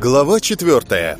Глава четвертая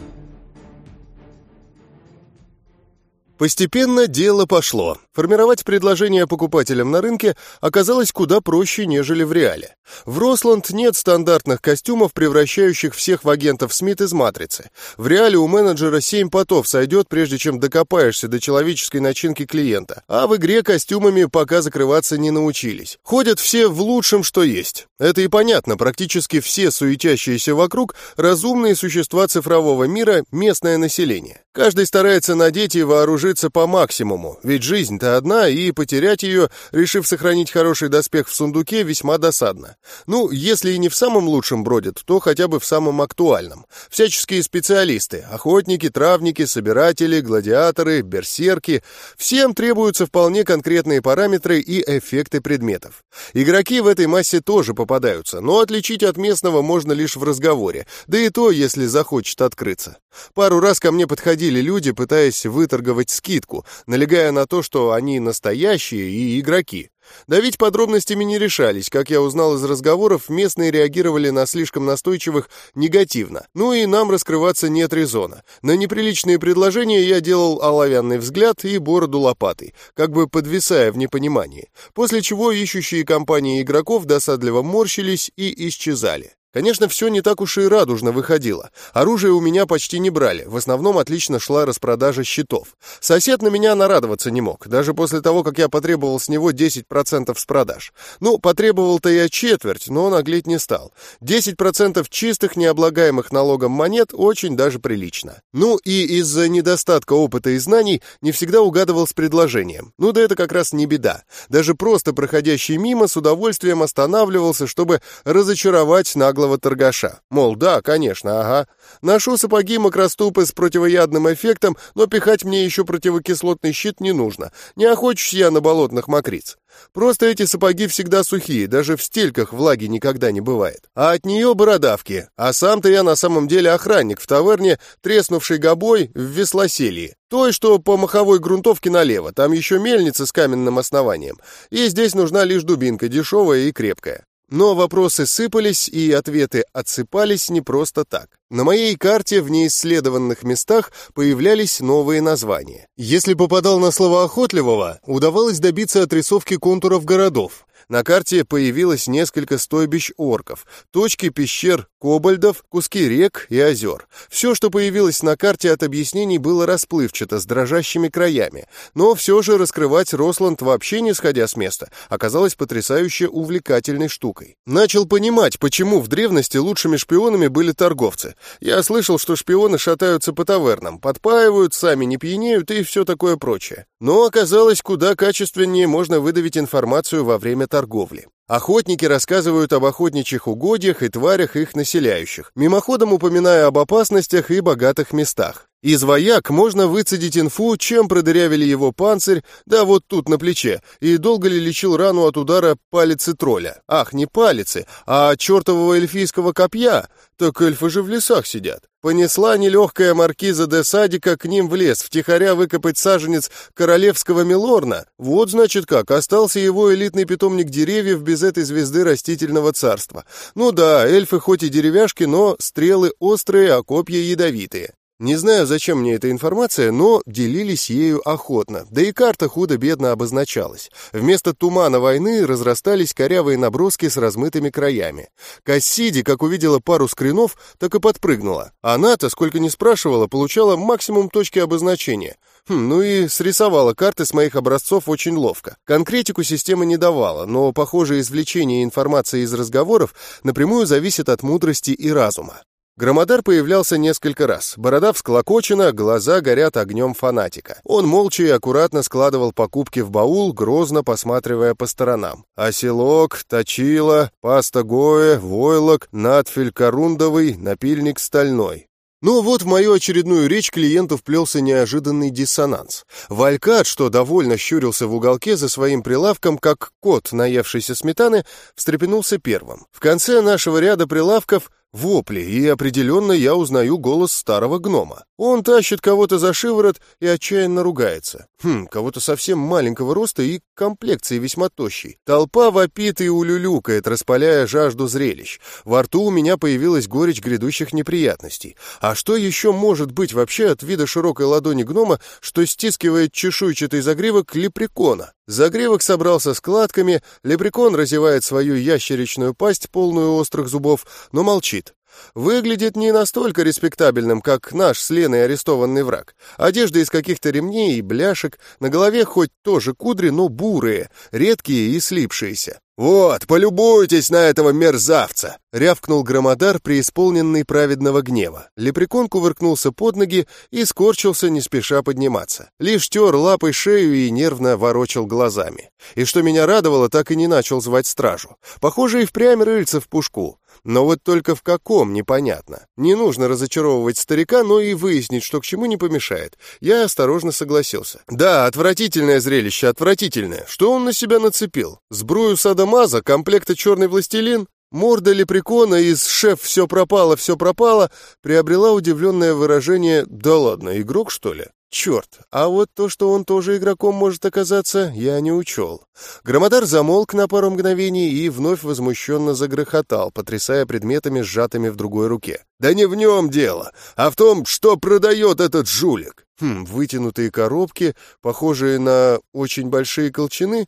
Постепенно дело пошло. Формировать предложение покупателям на рынке оказалось куда проще, нежели в реале. В Росланд нет стандартных костюмов, превращающих всех в агентов Смит из «Матрицы». В реале у менеджера семь потов сойдет, прежде чем докопаешься до человеческой начинки клиента. А в игре костюмами пока закрываться не научились. Ходят все в лучшем, что есть. Это и понятно, практически все суетящиеся вокруг разумные существа цифрового мира, местное население. Каждый старается надеть и вооружиться по максимуму, ведь жизнь-то одна, и потерять ее, решив сохранить хороший доспех в сундуке, весьма досадно. Ну, если и не в самом лучшем бродят, то хотя бы в самом актуальном. Всяческие специалисты, охотники, травники, собиратели, гладиаторы, берсерки, всем требуются вполне конкретные параметры и эффекты предметов. Игроки в этой массе тоже попадаются, но отличить от местного можно лишь в разговоре, да и то, если захочет открыться. Пару раз ко мне подходили люди, пытаясь выторговать скидку, налегая на то, что они настоящие и игроки. Давить подробностями не решались, как я узнал из разговоров, местные реагировали на слишком настойчивых негативно. Ну и нам раскрываться нет резона. На неприличные предложения я делал оловянный взгляд и бороду лопатой, как бы подвисая в непонимании, после чего ищущие компании игроков досадливо морщились и исчезали. Конечно, все не так уж и радужно выходило. Оружие у меня почти не брали, в основном отлично шла распродажа щитов. Сосед на меня нарадоваться не мог, даже после того, как я потребовал с него 10% с продаж. Ну, потребовал-то я четверть, но наглеть не стал. 10% чистых, необлагаемых налогом монет очень даже прилично. Ну и из-за недостатка опыта и знаний не всегда угадывал с предложением. Ну да это как раз не беда. Даже просто проходящий мимо с удовольствием останавливался, чтобы разочаровать нагло наглого торгаша. Мол, да, конечно, ага. Ношу сапоги макроступы с противоядным эффектом, но пихать мне еще противокислотный щит не нужно. Не охочусь я на болотных мокриц. Просто эти сапоги всегда сухие, даже в стельках влаги никогда не бывает. А от нее бородавки. А сам-то я на самом деле охранник в таверне, треснувший гобой в веслоселье. Той, что по маховой грунтовке налево, там еще мельница с каменным основанием. И здесь нужна лишь дубинка, дешевая и крепкая. Но вопросы сыпались, и ответы отсыпались не просто так. На моей карте в неисследованных местах появлялись новые названия. Если попадал на слово охотливого, удавалось добиться отрисовки контуров городов. На карте появилось несколько стойбищ орков, точки пещер кобальдов, куски рек и озер. Все, что появилось на карте от объяснений, было расплывчато, с дрожащими краями. Но все же раскрывать Росланд вообще не сходя с места, оказалось потрясающе увлекательной штукой. Начал понимать, почему в древности лучшими шпионами были торговцы. Я слышал, что шпионы шатаются по тавернам, подпаивают, сами не пьянеют и все такое прочее. Но оказалось, куда качественнее можно выдавить информацию во время торговли. Охотники рассказывают об охотничьих угодьях и тварях их населяющих, мимоходом упоминая об опасностях и богатых местах. Из вояк можно выцедить инфу, чем продырявили его панцирь, да вот тут на плече, и долго ли лечил рану от удара палицы тролля. Ах, не палицы, а чертового эльфийского копья. Так эльфы же в лесах сидят. Понесла нелегкая маркиза де Садика к ним в лес, втихаря выкопать саженец королевского милорна. Вот, значит, как, остался его элитный питомник деревьев без этой звезды растительного царства. Ну да, эльфы хоть и деревяшки, но стрелы острые, а копья ядовитые. Не знаю, зачем мне эта информация, но делились ею охотно, да и карта худо-бедно обозначалась. Вместо тумана войны разрастались корявые наброски с размытыми краями. Кассиди, как увидела пару скринов, так и подпрыгнула. Она-то, сколько не спрашивала, получала максимум точки обозначения. Хм, ну и срисовала карты с моих образцов очень ловко. Конкретику система не давала, но, похоже, извлечение информации из разговоров напрямую зависит от мудрости и разума. Громодар появлялся несколько раз. Борода всклокочена, глаза горят огнем фанатика. Он молча и аккуратно складывал покупки в баул, грозно посматривая по сторонам. Оселок, точила, паста гоя, войлок, надфиль корундовый, напильник стальной. Ну вот в мою очередную речь клиенту вплелся неожиданный диссонанс. Валькат, что довольно щурился в уголке за своим прилавком, как кот, наевшийся сметаны, встрепенулся первым. В конце нашего ряда прилавков Вопли, и определенно я узнаю голос старого гнома. Он тащит кого-то за шиворот и отчаянно ругается. Хм, кого-то совсем маленького роста и комплекции весьма тощей. Толпа вопит и улюлюкает, распаляя жажду зрелищ. Во рту у меня появилась горечь грядущих неприятностей. А что еще может быть вообще от вида широкой ладони гнома, что стискивает чешуйчатый загривок лепрекона? Загривок собрался складками, лепрекон разевает свою ящеричную пасть, полную острых зубов, но молчит. Выглядит не настолько респектабельным, как наш с Леной арестованный враг. Одежда из каких-то ремней и бляшек, на голове хоть тоже кудри, но бурые, редкие и слипшиеся. «Вот, полюбуйтесь на этого мерзавца!» — рявкнул громодар, преисполненный праведного гнева. Лепрекон кувыркнулся под ноги и скорчился, не спеша подниматься. Лишь тер лапой шею и нервно ворочал глазами. И что меня радовало, так и не начал звать стражу. Похоже, и впрямь рыльца в пушку. Но вот только в каком, непонятно. Не нужно разочаровывать старика, но и выяснить, что к чему не помешает. Я осторожно согласился. Да, отвратительное зрелище, отвратительное. Что он на себя нацепил? Сбрую садомаза, комплекта черный властелин? Морда лепрекона из «шеф, все пропало, все пропало» приобрела удивленное выражение «да ладно, игрок, что ли?» Черт, а вот то, что он тоже игроком может оказаться, я не учел. Громодар замолк на пару мгновений и вновь возмущенно загрохотал, потрясая предметами, сжатыми в другой руке. «Да не в нем дело, а в том, что продает этот жулик!» Хм, вытянутые коробки, похожие на очень большие колчаны,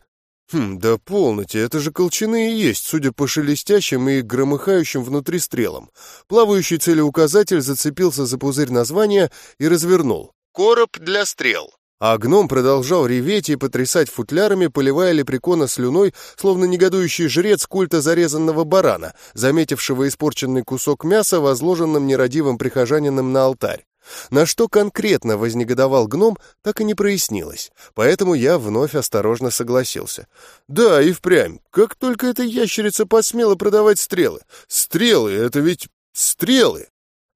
Хм, да полноте, это же колчаны и есть, судя по шелестящим и громыхающим внутри стрелам. Плавающий целеуказатель зацепился за пузырь названия и развернул. Короб для стрел. А гном продолжал реветь и потрясать футлярами, поливая лепрекона слюной, словно негодующий жрец культа зарезанного барана, заметившего испорченный кусок мяса, возложенным нерадивым прихожанином на алтарь. На что конкретно вознегодовал гном, так и не прояснилось, поэтому я вновь осторожно согласился. Да, и впрямь, как только эта ящерица посмела продавать стрелы. Стрелы — это ведь стрелы!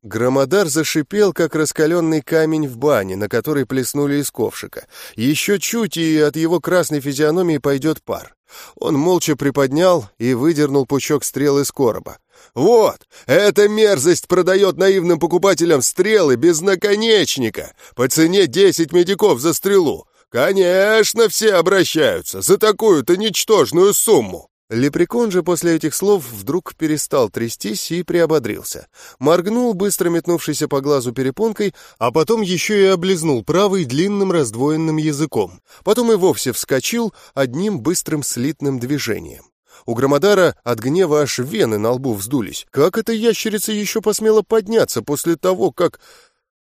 Громодар зашипел, как раскаленный камень в бане, на который плеснули из ковшика. Еще чуть, и от его красной физиономии пойдет пар. Он молча приподнял и выдернул пучок стрел из короба. «Вот, эта мерзость продает наивным покупателям стрелы без наконечника по цене десять медиков за стрелу. Конечно, все обращаются за такую-то ничтожную сумму!» Лепрекон же после этих слов вдруг перестал трястись и приободрился. Моргнул, быстро метнувшийся по глазу перепонкой, а потом еще и облизнул правый длинным раздвоенным языком. Потом и вовсе вскочил одним быстрым слитным движением. У Громодара от гнева аж вены на лбу вздулись. Как эта ящерица еще посмела подняться после того, как...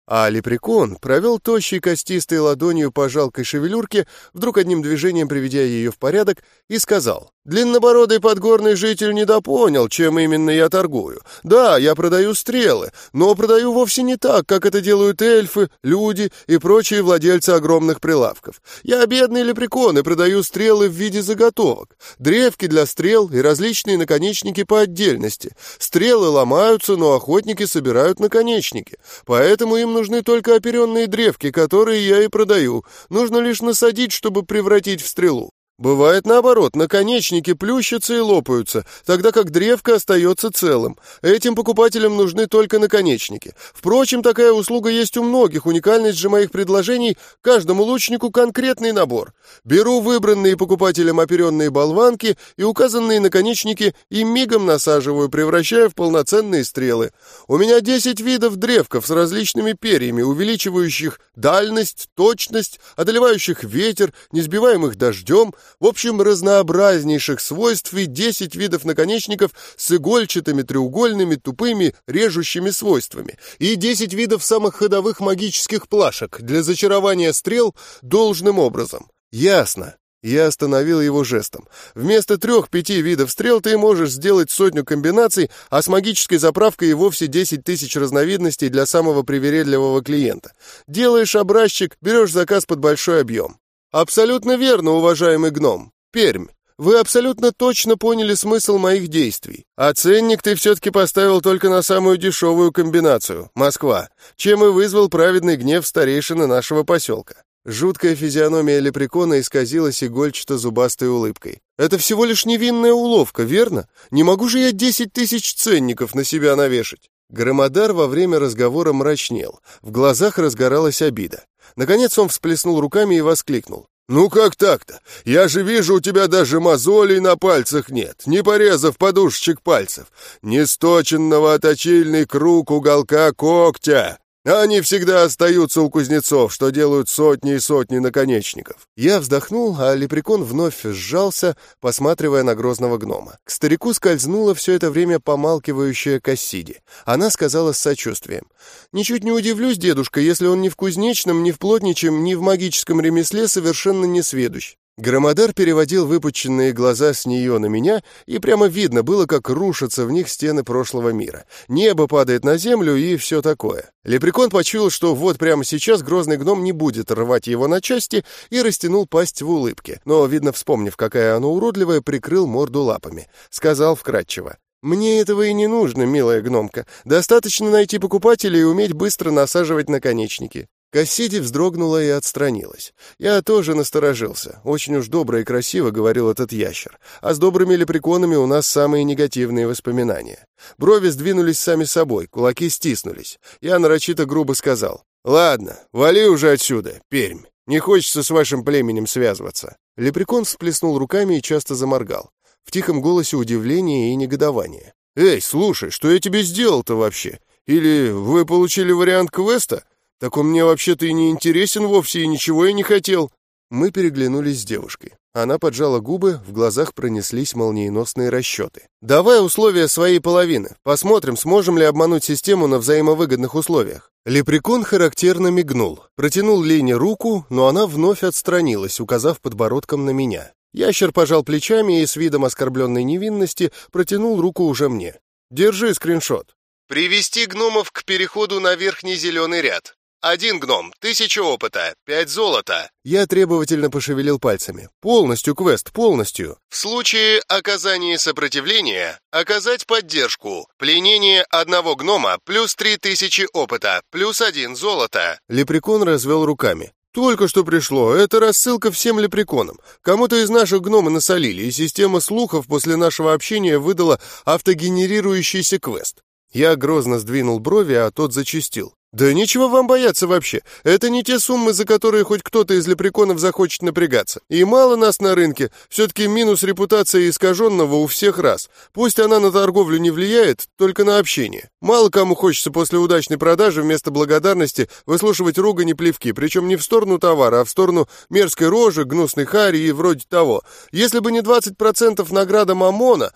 А лепрекон провел тощей костистой ладонью по жалкой шевелюрке, вдруг одним движением приведя ее в порядок, и сказал Длиннобородый подгорный житель недопонял, чем именно я торгую. Да, я продаю стрелы, но продаю вовсе не так, как это делают эльфы, люди и прочие владельцы огромных прилавков. Я бедный лепрекон и продаю стрелы в виде заготовок. Древки для стрел и различные наконечники по отдельности. Стрелы ломаются, но охотники собирают наконечники. Поэтому им нужны только оперенные древки, которые я и продаю. Нужно лишь насадить, чтобы превратить в стрелу. Бывает наоборот, наконечники плющатся и лопаются, тогда как древко остается целым. Этим покупателям нужны только наконечники. Впрочем, такая услуга есть у многих. Уникальность же моих предложений – каждому лучнику конкретный набор. Беру выбранные покупателям оперенные болванки и указанные наконечники и мигом насаживаю, превращая в полноценные стрелы. У меня 10 видов древков с различными перьями, увеличивающих дальность, точность, одолевающих ветер, не сбиваемых дождем – в общем, разнообразнейших свойств и 10 видов наконечников с игольчатыми, треугольными, тупыми, режущими свойствами. И 10 видов самых ходовых магических плашек для зачарования стрел должным образом. Ясно. Я остановил его жестом. Вместо трех-пяти видов стрел ты можешь сделать сотню комбинаций, а с магической заправкой и вовсе десять тысяч разновидностей для самого привередливого клиента. Делаешь образчик, берешь заказ под большой объем. «Абсолютно верно, уважаемый гном. Пермь. Вы абсолютно точно поняли смысл моих действий. А ценник ты все-таки поставил только на самую дешевую комбинацию — Москва, чем и вызвал праведный гнев старейшины нашего поселка. Жуткая физиономия лепрекона исказилась игольчато-зубастой улыбкой. «Это всего лишь невинная уловка, верно? Не могу же я десять тысяч ценников на себя навешать!» Громодар во время разговора мрачнел. В глазах разгоралась обида. Наконец он всплеснул руками и воскликнул. «Ну как так-то? Я же вижу, у тебя даже мозолей на пальцах нет, не порезав подушечек пальцев, не сточенного оточильный круг уголка когтя. Они всегда остаются у кузнецов, что делают сотни и сотни наконечников. Я вздохнул, а лепрекон вновь сжался, посматривая на грозного гнома. К старику скользнула все это время помалкивающая Кассиди. Она сказала с сочувствием. «Ничуть не удивлюсь, дедушка, если он ни в кузнечном, ни в плотничем, ни в магическом ремесле совершенно не сведущ. Громодар переводил выпученные глаза с нее на меня, и прямо видно было, как рушатся в них стены прошлого мира. Небо падает на землю и все такое. Лепрекон почуял, что вот прямо сейчас грозный гном не будет рвать его на части, и растянул пасть в улыбке, но, видно, вспомнив, какая она уродливая, прикрыл морду лапами. Сказал вкратчиво. «Мне этого и не нужно, милая гномка. Достаточно найти покупателя и уметь быстро насаживать наконечники. Кассиди вздрогнула и отстранилась. Я тоже насторожился. Очень уж добро и красиво говорил этот ящер. А с добрыми лепреконами у нас самые негативные воспоминания. Брови сдвинулись сами собой, кулаки стиснулись. Я нарочито грубо сказал. «Ладно, вали уже отсюда, Пермь. Не хочется с вашим племенем связываться». Лепрекон всплеснул руками и часто заморгал. В тихом голосе удивление и негодование. «Эй, слушай, что я тебе сделал-то вообще? Или вы получили вариант квеста?» Так он мне вообще-то и не интересен вовсе, и ничего я не хотел». Мы переглянулись с девушкой. Она поджала губы, в глазах пронеслись молниеносные расчеты. «Давай условия своей половины. Посмотрим, сможем ли обмануть систему на взаимовыгодных условиях». Лепрекон характерно мигнул. Протянул Лене руку, но она вновь отстранилась, указав подбородком на меня. Ящер пожал плечами и с видом оскорбленной невинности протянул руку уже мне. «Держи скриншот». «Привести гномов к переходу на верхний зеленый ряд. Один гном, тысяча опыта, пять золота. Я требовательно пошевелил пальцами. Полностью квест, полностью. В случае оказания сопротивления, оказать поддержку. Пленение одного гнома плюс три тысячи опыта, плюс один золота. Лепрекон развел руками. «Только что пришло. Это рассылка всем лепреконам. Кому-то из наших гномы насолили, и система слухов после нашего общения выдала автогенерирующийся квест». Я грозно сдвинул брови, а тот зачистил. «Да нечего вам бояться вообще. Это не те суммы, за которые хоть кто-то из лепреконов захочет напрягаться. И мало нас на рынке. Все-таки минус репутация искаженного у всех раз. Пусть она на торговлю не влияет, только на общение. Мало кому хочется после удачной продажи вместо благодарности выслушивать ругань и плевки, причем не в сторону товара, а в сторону мерзкой рожи, гнусной хари и вроде того. Если бы не 20% награда Мамона...»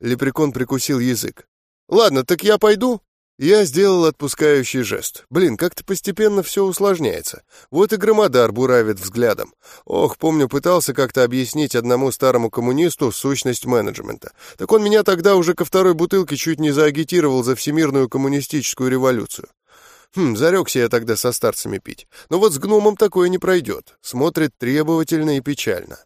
Лепрекон прикусил язык. «Ладно, так я пойду?» Я сделал отпускающий жест. Блин, как-то постепенно все усложняется. Вот и громодар буравит взглядом. Ох, помню, пытался как-то объяснить одному старому коммунисту сущность менеджмента. Так он меня тогда уже ко второй бутылке чуть не заагитировал за всемирную коммунистическую революцию. Хм, зарекся я тогда со старцами пить. Но вот с гномом такое не пройдет. Смотрит требовательно и печально.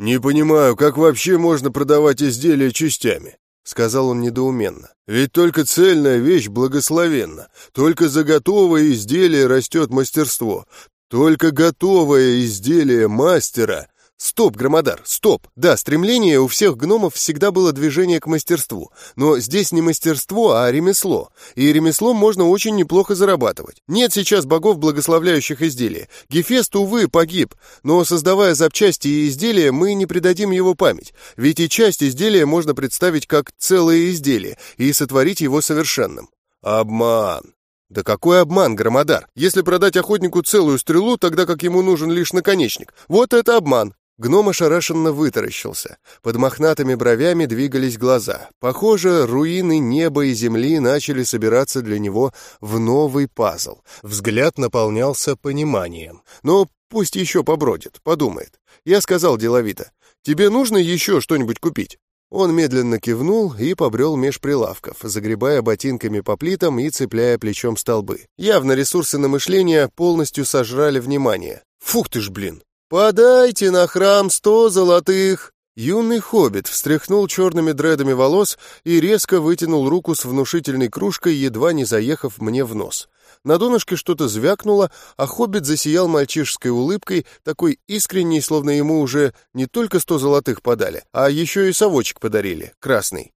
«Не понимаю, как вообще можно продавать изделия частями?» — сказал он недоуменно. «Ведь только цельная вещь благословенна, только за готовое изделие растет мастерство, только готовое изделие мастера Стоп, Громодар, стоп! Да, стремление у всех гномов всегда было движение к мастерству. Но здесь не мастерство, а ремесло. И ремеслом можно очень неплохо зарабатывать. Нет сейчас богов, благословляющих изделия. Гефест, увы, погиб. Но создавая запчасти и изделия, мы не предадим его память. Ведь и часть изделия можно представить как целое изделие и сотворить его совершенным. Обман. Да какой обман, Громодар? Если продать охотнику целую стрелу, тогда как ему нужен лишь наконечник. Вот это обман. Гном ошарашенно вытаращился. Под мохнатыми бровями двигались глаза. Похоже, руины неба и земли начали собираться для него в новый пазл. Взгляд наполнялся пониманием. Но пусть еще побродит, подумает. Я сказал деловито. «Тебе нужно еще что-нибудь купить?» Он медленно кивнул и побрел меж прилавков, загребая ботинками по плитам и цепляя плечом столбы. Явно ресурсы на мышление полностью сожрали внимание. «Фух ты ж, блин!» «Подайте на храм сто золотых!» Юный хоббит встряхнул черными дредами волос и резко вытянул руку с внушительной кружкой, едва не заехав мне в нос. На донышке что-то звякнуло, а хоббит засиял мальчишеской улыбкой, такой искренней, словно ему уже не только сто золотых подали, а еще и совочек подарили, красный.